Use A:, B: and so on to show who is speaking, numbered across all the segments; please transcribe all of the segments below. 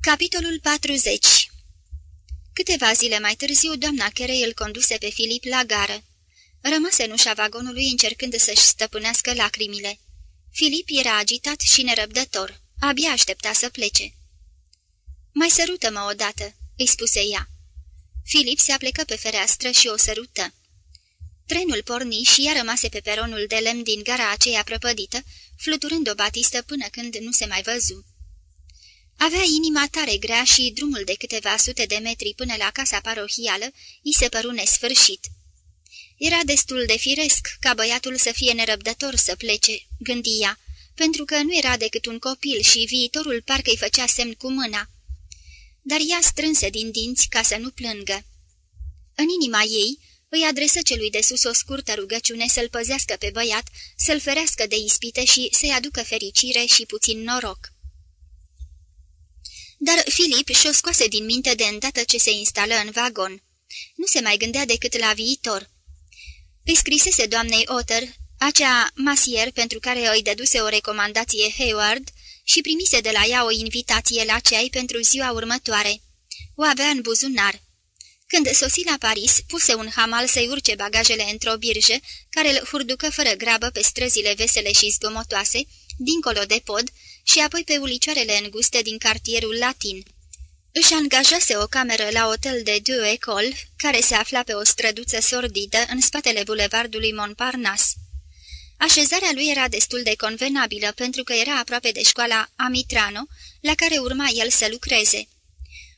A: Capitolul 40 Câteva zile mai târziu, doamna Carey îl conduse pe Filip la gară. Rămase în ușa vagonului încercând să-și stăpânească lacrimile. Filip era agitat și nerăbdător. Abia aștepta să plece. Mai sărută-mă odată," îi spuse ea. Filip se aplecă pe fereastră și o sărută. Trenul porni și ea rămase pe peronul de lemn din gara aceea prăpădită, fluturând o batistă până când nu se mai văzu. Avea inima tare grea și drumul de câteva sute de metri până la casa parohială îi se păru nesfârșit. Era destul de firesc ca băiatul să fie nerăbdător să plece, gândia, pentru că nu era decât un copil și viitorul parcă îi făcea semn cu mâna. Dar ea strânse din dinți ca să nu plângă. În inima ei îi adresă celui de sus o scurtă rugăciune să-l păzească pe băiat, să-l ferească de ispite și să-i aducă fericire și puțin noroc. Dar Filip și-o scoase din minte de îndată ce se instală în vagon. Nu se mai gândea decât la viitor. Îi scrisese doamnei Otter, acea masier pentru care îi dăduse o recomandație Hayward și primise de la ea o invitație la ceai pentru ziua următoare. O avea în buzunar. Când sosi la Paris, puse un hamal să-i urce bagajele într-o birjă, care îl hurducă fără grabă pe străzile vesele și zgomotoase, dincolo de pod, și apoi pe ulicioarele înguste din cartierul latin. Își angajase o cameră la hotel de Deux Écoles, care se afla pe o străduță sordidă în spatele bulevardului Montparnasse. Așezarea lui era destul de convenabilă pentru că era aproape de școala Amitrano, la care urma el să lucreze.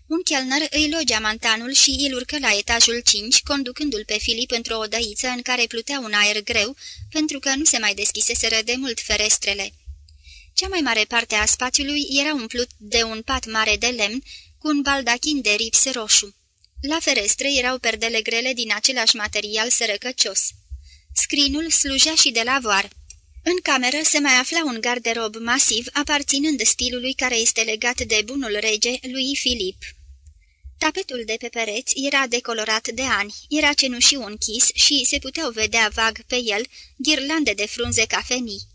A: Un chelner îi logea mantanul și îl urcă la etajul 5, conducându-l pe Filip într-o odăiță în care plutea un aer greu, pentru că nu se mai deschiseseră de mult ferestrele. Cea mai mare parte a spațiului era umplut de un pat mare de lemn cu un baldachin de rips roșu. La ferestre erau perdele grele din același material sărăcăcios. Scrinul slujea și de lavoar. În cameră se mai afla un garderob masiv aparținând stilului care este legat de bunul rege lui Filip. Tapetul de pe pereți era decolorat de ani, era cenușiu închis și se puteau vedea vag pe el ghirlande de frunze cafenii.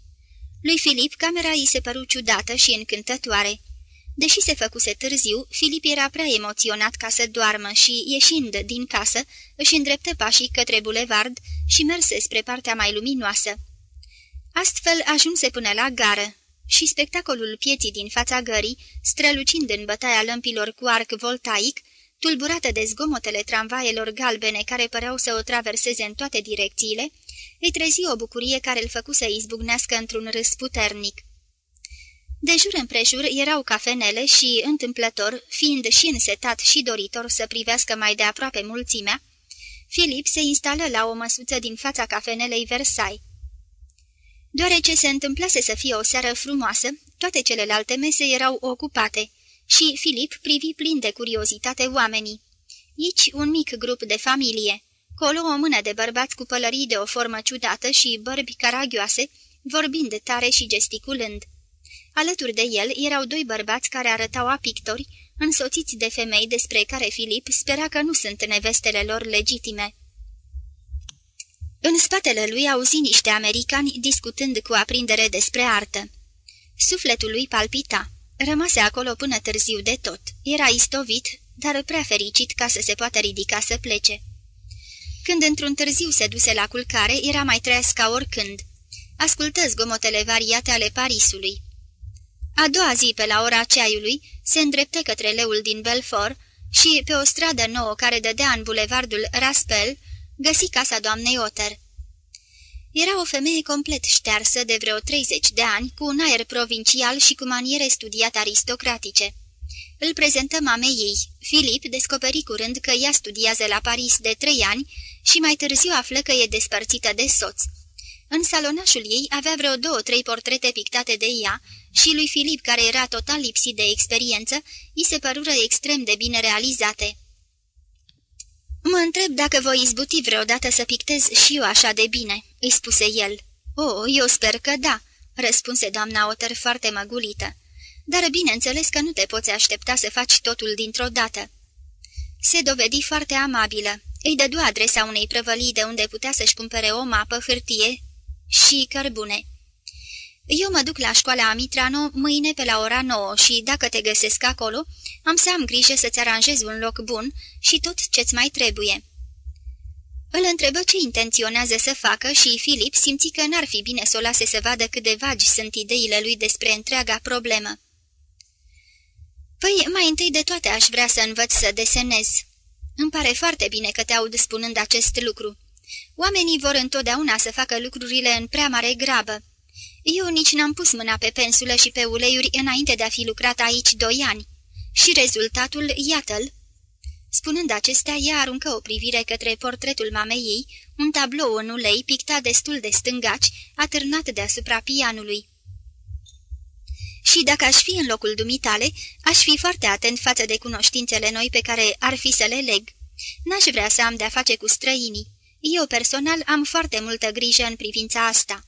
A: Lui Filip camera îi se păru ciudată și încântătoare. Deși se făcuse târziu, Filip era prea emoționat ca să doarmă și, ieșind din casă, își îndreptă pașii către bulevard și merse spre partea mai luminoasă. Astfel ajunse până la gară și spectacolul pieții din fața gării, strălucind în bătaia lămpilor cu arc voltaic, tulburată de zgomotele tramvaielor galbene care păreau să o traverseze în toate direcțiile, îi trezi o bucurie care îl făcu să izbucnească într-un râs puternic. De jur împrejur erau cafenele și, întâmplător, fiind și însetat și doritor să privească mai de aproape mulțimea, Filip se instală la o măsuță din fața cafenelei Versailles. Deoarece se întâmplase să fie o seară frumoasă, toate celelalte mese erau ocupate și Filip privi plin de curiozitate oamenii. Aici un mic grup de familie, colo o mână de bărbați cu pălării de o formă ciudată și bărbi caragioase, vorbind tare și gesticulând. Alături de el erau doi bărbați care arătau a pictori, însoțiți de femei despre care Filip spera că nu sunt nevestele lor legitime. În spatele lui auzi niște americani discutând cu aprindere despre artă. Sufletul lui palpita. Rămase acolo până târziu de tot. Era istovit, dar prea fericit ca să se poată ridica să plece. Când într-un târziu se duse la culcare, era mai treaz ca oricând. Ascultă zgomotele variate ale Parisului. A doua zi, pe la ora ceaiului, se îndreptă către leul din Belfort și, pe o stradă nouă care dădea în bulevardul Raspel, găsi casa doamnei Otter. Era o femeie complet ștearsă de vreo 30 de ani, cu un aer provincial și cu maniere studiate aristocratice. Îl prezentă mamei ei. Filip descoperi curând că ea studiază la Paris de trei ani și mai târziu află că e despărțită de soț. În salonașul ei avea vreo două-trei portrete pictate de ea și lui Filip, care era total lipsit de experiență, îi se părură extrem de bine realizate. Mă întreb dacă voi izbuti vreodată să pictez și eu așa de bine," îi spuse el. O, oh, eu sper că da," răspunse doamna Otter foarte măgulită. Dar bineînțeles că nu te poți aștepta să faci totul dintr-o dată." Se dovedi foarte amabilă. Îi dădu adresa unei prăvălii de unde putea să-și cumpere o mapă, hârtie și cărbune. Eu mă duc la școala Mitrano mâine pe la ora 9 și, dacă te găsesc acolo, am să am grijă să-ți aranjez un loc bun și tot ce-ți mai trebuie." Îl întrebă ce intenționează să facă și Filip simți că n-ar fi bine să o lase să vadă cât de vagi sunt ideile lui despre întreaga problemă. Păi, mai întâi de toate aș vrea să învăț să desenez. Îmi pare foarte bine că te aud spunând acest lucru. Oamenii vor întotdeauna să facă lucrurile în prea mare grabă. Eu nici n-am pus mâna pe pensulă și pe uleiuri înainte de a fi lucrat aici doi ani. Și rezultatul, iată-l. Spunând acestea, ea aruncă o privire către portretul mamei ei, un tablou în ulei pictat destul de stângaci, atârnat deasupra pianului. Și dacă aș fi în locul dumitale, aș fi foarte atent față de cunoștințele noi pe care ar fi să le leg. N-aș vrea să am de-a face cu străinii. Eu personal am foarte multă grijă în privința asta."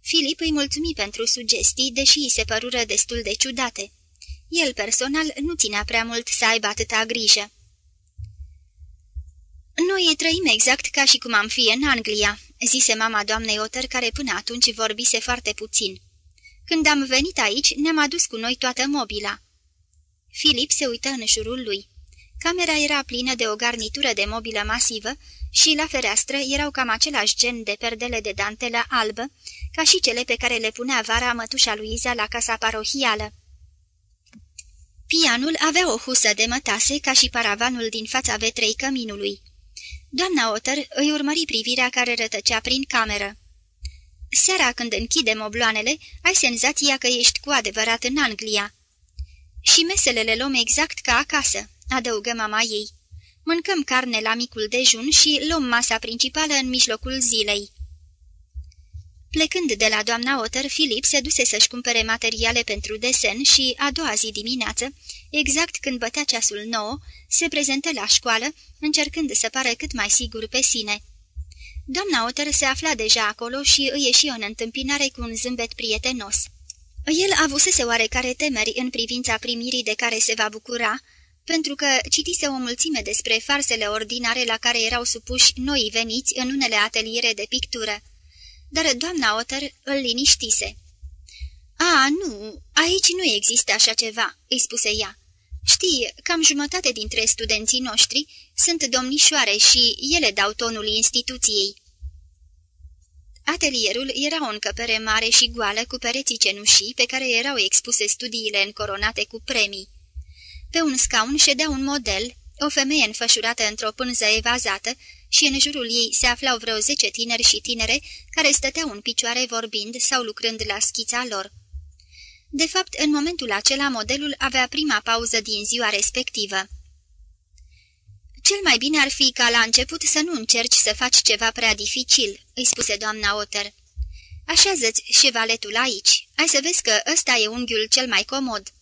A: Filip îi mulțumi pentru sugestii, deși îi se părură destul de ciudate. El personal nu ținea prea mult să aibă atâta grijă. Noi trăim exact ca și cum am fi în Anglia," zise mama doamnei Otter, care până atunci vorbise foarte puțin. Când am venit aici, ne-am adus cu noi toată mobila." Filip se uită în jurul lui. Camera era plină de o garnitură de mobilă masivă și la fereastră erau cam același gen de perdele de dantelă albă, ca și cele pe care le punea vara mătușa Luiza la casa parohială. Pianul avea o husă de mătase ca și paravanul din fața vetrei căminului. Doamna Otter îi urmări privirea care rătăcea prin cameră. Seara când închide mobloanele, ai senzația că ești cu adevărat în Anglia. Și mesele le luăm exact ca acasă, adăugă mama ei. Mâncăm carne la micul dejun și luăm masa principală în mijlocul zilei. Plecând de la doamna Otter, Filip se duse să-și cumpere materiale pentru desen și, a doua zi dimineață, exact când bătea ceasul nou, se prezentă la școală, încercând să pară cât mai sigur pe sine. Doamna Otter se afla deja acolo și îi ieși în întâmpinare cu un zâmbet prietenos. El avusese oarecare temeri în privința primirii de care se va bucura, pentru că citise o mulțime despre farsele ordinare la care erau supuși noi veniți în unele ateliere de pictură. Dar doamna Otter îl liniștise. A, nu, aici nu există așa ceva," îi spuse ea. Știi, cam jumătate dintre studenții noștri sunt domnișoare și ele dau tonul instituției." Atelierul era o încăpere mare și goală cu pereții cenușii pe care erau expuse studiile încoronate cu premii. Pe un scaun ședea un model, o femeie înfășurată într-o pânză evazată și în jurul ei se aflau vreo zece tineri și tinere care stăteau în picioare vorbind sau lucrând la schița lor. De fapt, în momentul acela, modelul avea prima pauză din ziua respectivă. Cel mai bine ar fi ca la început să nu încerci să faci ceva prea dificil," îi spuse doamna Otter. Așează-ți șevaletul aici. Ai să vezi că ăsta e unghiul cel mai comod."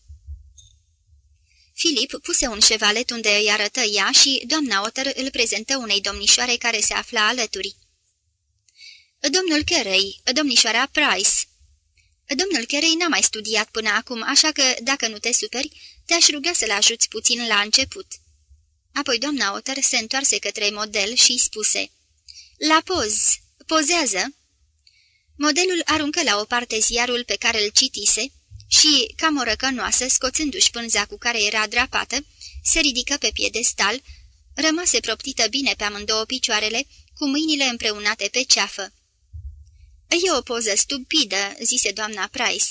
A: Filip puse un șevalet unde îi arătă ea și doamna Otter îl prezentă unei domnișoare care se afla alături. Domnul Carey, domnișoara Price." Domnul Carey n-a mai studiat până acum, așa că, dacă nu te superi, te-aș ruga să-l ajuți puțin la început." Apoi doamna Otter se întoarse către model și spuse, La poz, pozează!" Modelul aruncă la o parte ziarul pe care îl citise și, ca morăcănoasă, scoțându-și pânza cu care era drapată, se ridică pe piedestal, rămase proptită bine pe amândouă picioarele, cu mâinile împreunate pe ceafă. E o poză stupidă," zise doamna Price.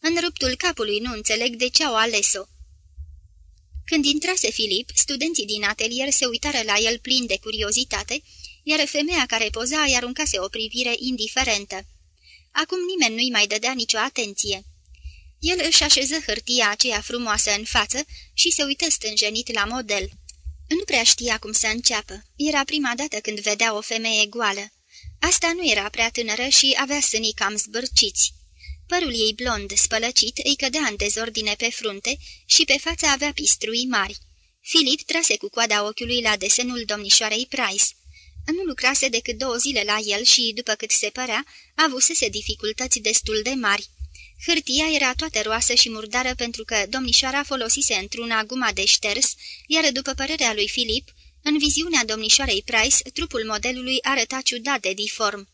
A: În ruptul capului nu înțeleg de ce au ales-o." Când intrase Filip, studenții din atelier se uitară la el plin de curiozitate, iar femeia care poza îi aruncase o privire indiferentă. Acum nimeni nu-i mai dădea nicio atenție. El își așeză hârtia aceea frumoasă în față și se uită stânjenit la model. Nu prea știa cum să înceapă. Era prima dată când vedea o femeie goală. Asta nu era prea tânără și avea sânii cam zbârciți. Părul ei blond, spălăcit, îi cădea în dezordine pe frunte și pe față avea pistrui mari. Filip trase cu coada ochiului la desenul domnișoarei Price. Nu lucrase decât două zile la el și, după cât se părea, avusese dificultăți destul de mari. Hârtia era toată roasă și murdară pentru că domnișoara folosise într-una guma de șters, iar după părerea lui Filip, în viziunea domnișoarei Price, trupul modelului arăta ciudat de diform.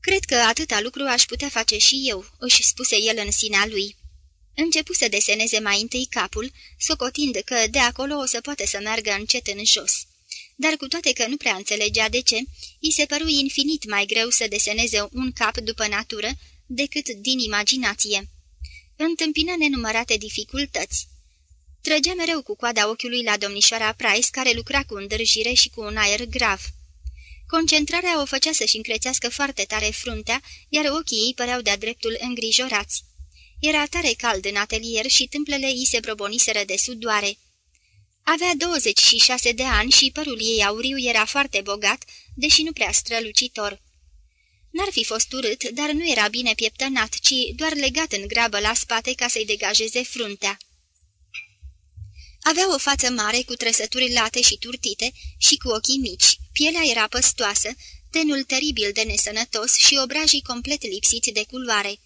A: Cred că atâta lucru aș putea face și eu," își spuse el în sinea lui. Începu să deseneze mai întâi capul, socotind că de acolo o să poate să meargă încet în jos. Dar cu toate că nu prea înțelegea de ce, îi se păru infinit mai greu să deseneze un cap după natură decât din imaginație. Întâmpină nenumărate dificultăți. Trăgea mereu cu coada ochiului la domnișoara Price, care lucra cu îndrăjire și cu un aer grav. Concentrarea o făcea să-și încrețească foarte tare fruntea, iar ochii ei păreau de-a dreptul îngrijorați. Era tare cald în atelier și tâmplele ei se broboniseră de sudoare. Avea 26 de ani și părul ei auriu era foarte bogat, deși nu prea strălucitor. N-ar fi fost urât, dar nu era bine pieptănat, ci doar legat în grabă la spate ca să-i degajeze fruntea. Avea o față mare cu trăsături late și turtite și cu ochii mici, pielea era păstoasă, tenul teribil de nesănătos și obrajii complet lipsiți de culoare.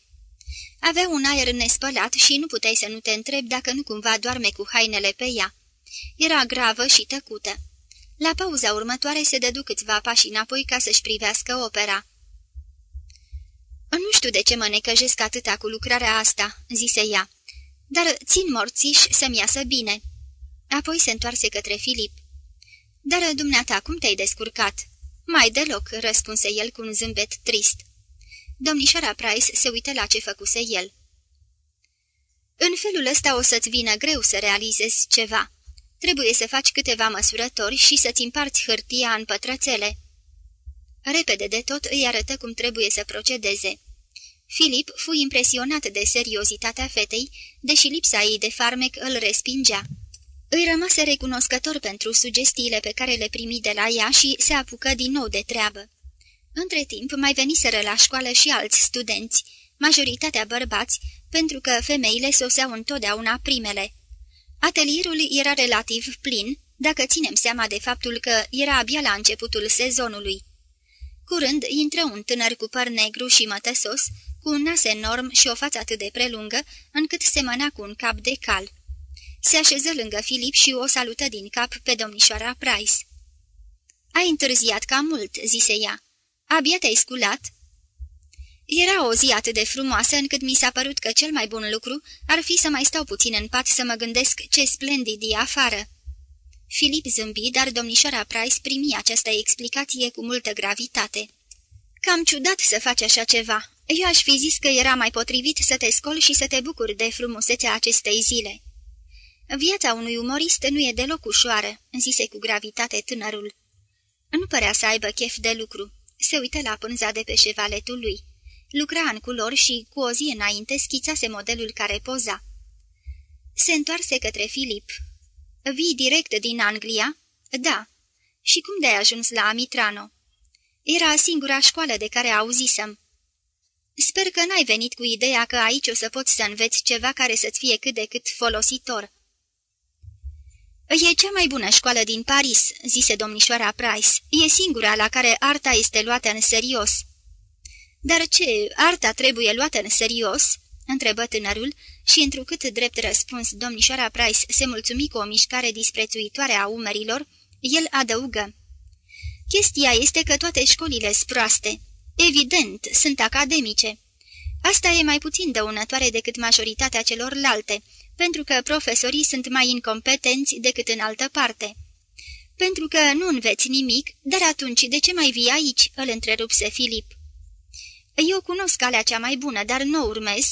A: Avea un aer nespălat și nu puteai să nu te întrebi dacă nu cumva doarme cu hainele pe ea. Era gravă și tăcută. La pauza următoare se dădu câțiva pași înapoi ca să-și privească opera. Nu știu de ce mă necăjesc atâta cu lucrarea asta," zise ea, dar țin morțiș să-mi iasă bine." Apoi se întoarse către Filip. Dar dumneata, cum te-ai descurcat?" Mai deloc," răspunse el cu un zâmbet trist. Domnișoara Price se uită la ce făcuse el. În felul ăsta o să-ți vină greu să realizezi ceva. Trebuie să faci câteva măsurători și să-ți împarți hârtia în pătrățele." Repede de tot îi arătă cum trebuie să procedeze. Filip fu impresionat de seriozitatea fetei, deși lipsa ei de farmec îl respingea. Îi rămase recunoscător pentru sugestiile pe care le primi de la ea și se apucă din nou de treabă. Între timp mai veniseră la școală și alți studenți, majoritatea bărbați, pentru că femeile soseau întotdeauna primele. Atelierul era relativ plin, dacă ținem seama de faptul că era abia la începutul sezonului. Curând intră un tânăr cu păr negru și mătăsos, cu un nas enorm și o față atât de prelungă, încât semăna cu un cap de cal. Se așeză lângă Filip și o salută din cap pe domnișoara Price. Ai întârziat cam mult," zise ea. Abia te-ai sculat?" Era o zi atât de frumoasă încât mi s-a părut că cel mai bun lucru ar fi să mai stau puțin în pat să mă gândesc ce splendid e afară." Filip zâmbi, dar domnișoara Price primi această explicație cu multă gravitate. Cam ciudat să faci așa ceva. Eu aș fi zis că era mai potrivit să te scoli și să te bucuri de frumusețea acestei zile." Viața unui umorist nu e deloc ușoară," zise cu gravitate tânărul. Nu părea să aibă chef de lucru. Se uită la pânza de pe șevaletul lui. Lucra în culori și, cu o zi înainte, schițase modelul care poza. Se întoarse către Filip. Vii direct din Anglia?" Da." Și cum de-ai ajuns la Amitrano?" Era singura școală de care auzisem." Sper că n-ai venit cu ideea că aici o să poți să înveți ceva care să-ți fie cât de cât folositor." E cea mai bună școală din Paris," zise domnișoara Price. E singura la care arta este luată în serios." Dar ce, arta trebuie luată în serios?" întrebă tânărul și, întrucât drept răspuns, domnișoara Price se mulțumi cu o mișcare disprețuitoare a umerilor, el adăugă. Chestia este că toate școlile sunt proaste. Evident, sunt academice. Asta e mai puțin dăunătoare decât majoritatea celorlalte, pentru că profesorii sunt mai incompetenți decât în altă parte. Pentru că nu înveți nimic, dar atunci de ce mai vii aici?" îl întrerupse Filip. Eu cunosc calea cea mai bună, dar nu urmez."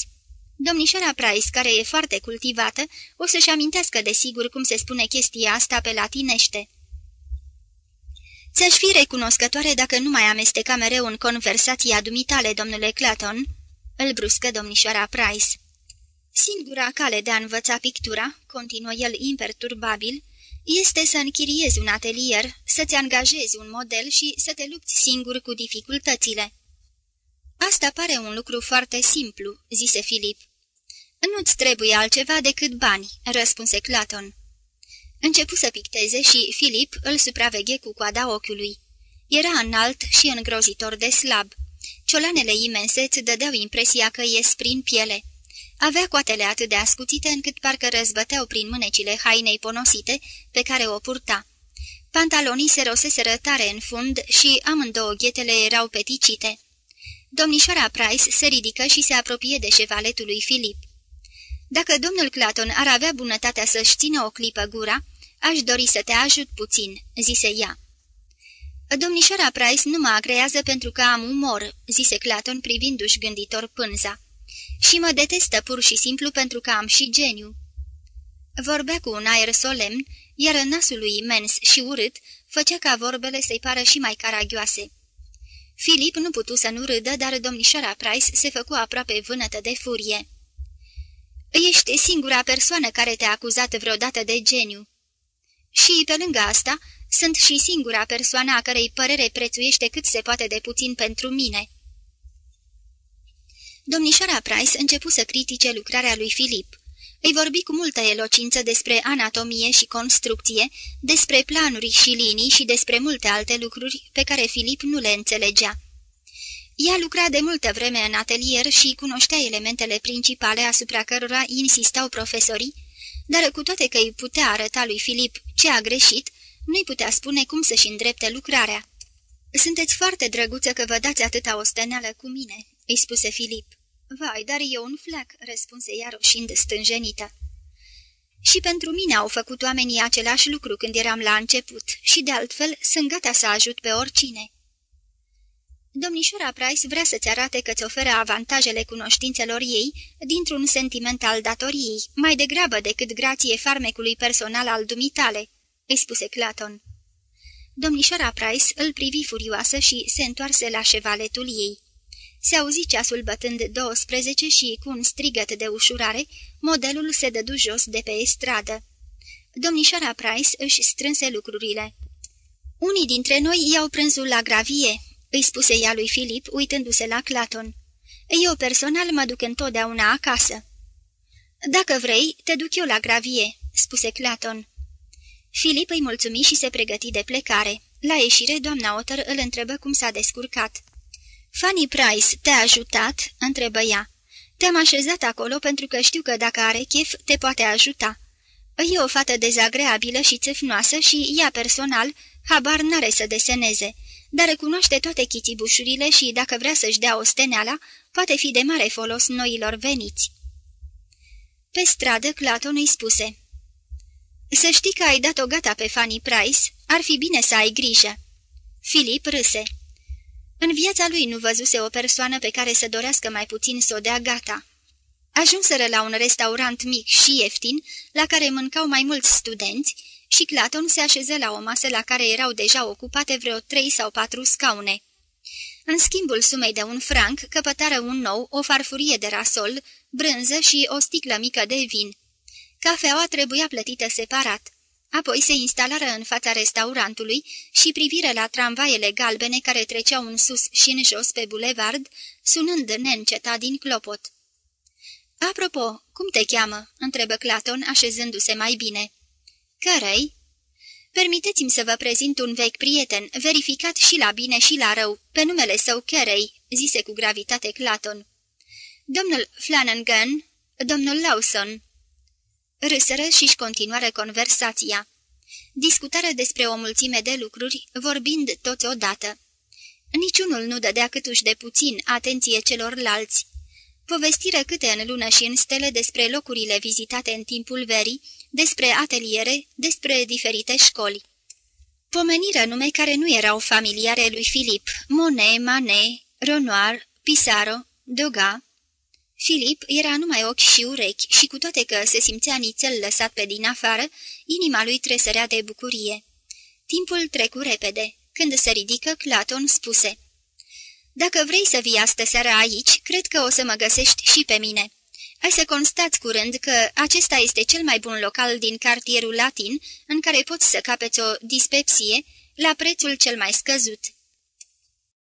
A: Domnișoara Price, care e foarte cultivată, o să-și amintească de sigur cum se spune chestia asta pe latinește. Ți-aș fi recunoscătoare dacă nu mai amesteca mereu în conversația dumitale, domnule Claton?" îl bruscă domnișoara Price. Singura cale de a învăța pictura, continuă el imperturbabil, este să închiriezi un atelier, să-ți angajezi un model și să te lupți singur cu dificultățile. Asta pare un lucru foarte simplu, zise Filip. Nu-ți trebuie altceva decât bani, răspunse Claton. Începu să picteze și Filip îl supraveghe cu coada ochiului. Era înalt și îngrozitor de slab. Ciolanele imense îți dădeau impresia că ies prin piele. Avea coatele atât de ascuțite încât parcă răzbăteau prin mânecile hainei ponosite pe care o purta. Pantalonii se roseseră tare în fund și amândouă ghetele erau peticite. Domnișoara Price se ridică și se apropie de șevaletul lui Filip. Dacă domnul Claton ar avea bunătatea să-și țină o clipă gura, aș dori să te ajut puțin," zise ea. Domnișoara Price nu mă agrează pentru că am umor," zise Claton privindu-și gânditor pânza. Și mă detestă pur și simplu pentru că am și geniu." Vorbea cu un aer solemn, iar nasul lui imens și urât făcea ca vorbele să-i pară și mai caragioase. Filip nu putu să nu râdă, dar domnișoara Price se făcu aproape vânătă de furie. Ești singura persoană care te-a acuzat vreodată de geniu. Și, pe lângă asta, sunt și singura persoană a cărei părere prețuiește cât se poate de puțin pentru mine." Domnișoara Price începu să critique lucrarea lui Filip. Îi vorbi cu multă elocință despre anatomie și construcție, despre planuri și linii și despre multe alte lucruri pe care Filip nu le înțelegea. Ea lucra de multă vreme în atelier și cunoștea elementele principale asupra cărora insistau profesorii, dar cu toate că îi putea arăta lui Filip ce a greșit, nu-i putea spune cum să-și îndrepte lucrarea. Sunteți foarte drăguță că vă dați atâta osteneală cu mine," îi spuse Filip. Vai, dar eu un flac," răspunse ea roșind stânjenită. Și pentru mine au făcut oamenii același lucru când eram la început și, de altfel, sunt gata să ajut pe oricine." Domnișoara Price vrea să-ți arate că ți oferă avantajele cunoștințelor ei dintr-un sentiment al datoriei, mai degrabă decât grație farmecului personal al dumitale," îi spuse Claton. Domnișoara Price îl privi furioasă și se întoarse la șevaletul ei. Se auzi ceasul bătând 12 și, cu un strigăt de ușurare, modelul se dădu jos de pe stradă. Domnișoara Price își strânse lucrurile. Unii dintre noi iau prânzul la gravie," îi spuse ea lui Filip, uitându-se la Claton. Eu personal mă duc întotdeauna acasă." Dacă vrei, te duc eu la gravie," spuse Claton. Filip îi mulțumi și se pregăti de plecare. La ieșire, doamna Otter îl întrebă cum s-a descurcat. Fanny Price te-a ajutat?" întrebă ea. Te-am așezat acolo pentru că știu că dacă are chef, te poate ajuta. E o fată dezagreabilă și țâfnoasă și ea personal habar n-are să deseneze, dar recunoaște toate chitibușurile și, dacă vrea să-și dea o steneala, poate fi de mare folos noilor veniți. Pe stradă, Claton îi spuse, Să știi că ai dat-o gata pe Fanny Price, ar fi bine să ai grijă." Filip râse. În viața lui nu văzuse o persoană pe care să dorească mai puțin să o dea gata. Ajunseră la un restaurant mic și ieftin, la care mâncau mai mulți studenți, și Claton se așeză la o masă la care erau deja ocupate vreo trei sau patru scaune. În schimbul sumei de un franc, căpătară un nou, o farfurie de rasol, brânză și o sticlă mică de vin. Cafeaua trebuia plătită separat. Apoi se instalară în fața restaurantului și priviră la tramvaiele galbene care treceau în sus și în jos pe bulevard, sunând neîncetat din clopot. Apropo, cum te cheamă?" întrebă Claton, așezându-se mai bine. Cărei? Permiteți-mi să vă prezint un vechi prieten, verificat și la bine și la rău, pe numele său Carey, zise cu gravitate Claton. Domnul Flanagan, domnul Lawson. Râsără și-și continuară conversația. Discutară despre o mulțime de lucruri, vorbind toți odată. Niciunul nu dădea câtuși de puțin atenție celorlalți. Povestiră câte în lună și în stele despre locurile vizitate în timpul verii, despre ateliere, despre diferite școli. Pomeniră nume care nu erau familiare lui Filip, Monet, Manet, Renoir, Pissarro, Degas. Filip era numai ochi și urechi și cu toate că se simțea nițel lăsat pe din afară, inima lui tresărea de bucurie. Timpul trecu repede. Când se ridică, Claton spuse Dacă vrei să vii astă seară aici, cred că o să mă găsești și pe mine." Ai să constați curând că acesta este cel mai bun local din cartierul latin în care poți să capeți o dispepsie la prețul cel mai scăzut.